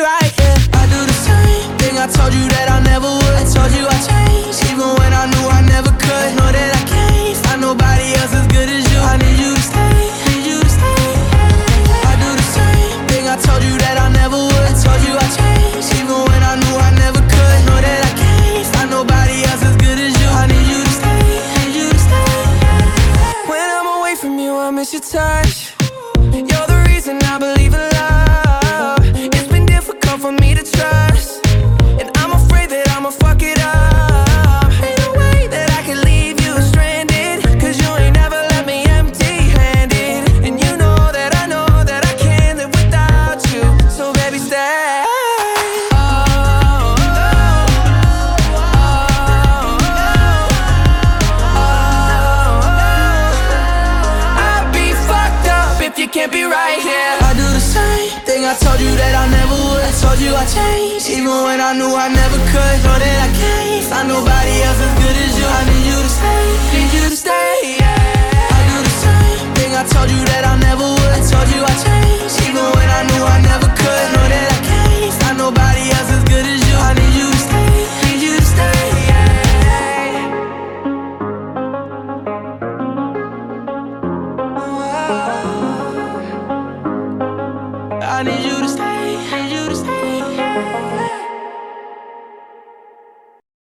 right here. I do the same thing I told you that I never would. I told you I changed, even when I knew I never could. Know that I can't find nobody else as good as you. I need you to stay, need you to stay. I do the same thing I told you that I never would. I told you I changed, even when I knew I never could. Know that I can't find nobody else as good as you. I need you to stay, need you to stay. When I'm away from you, I miss your touch. You're the reason I believe in love. Baby, stay. I'd be fucked up if you can't be right here. I do the same thing I told you that I never would. I told you I changed, even when I knew I never could. Know that I can't find nobody I need you to stay, need you to stay.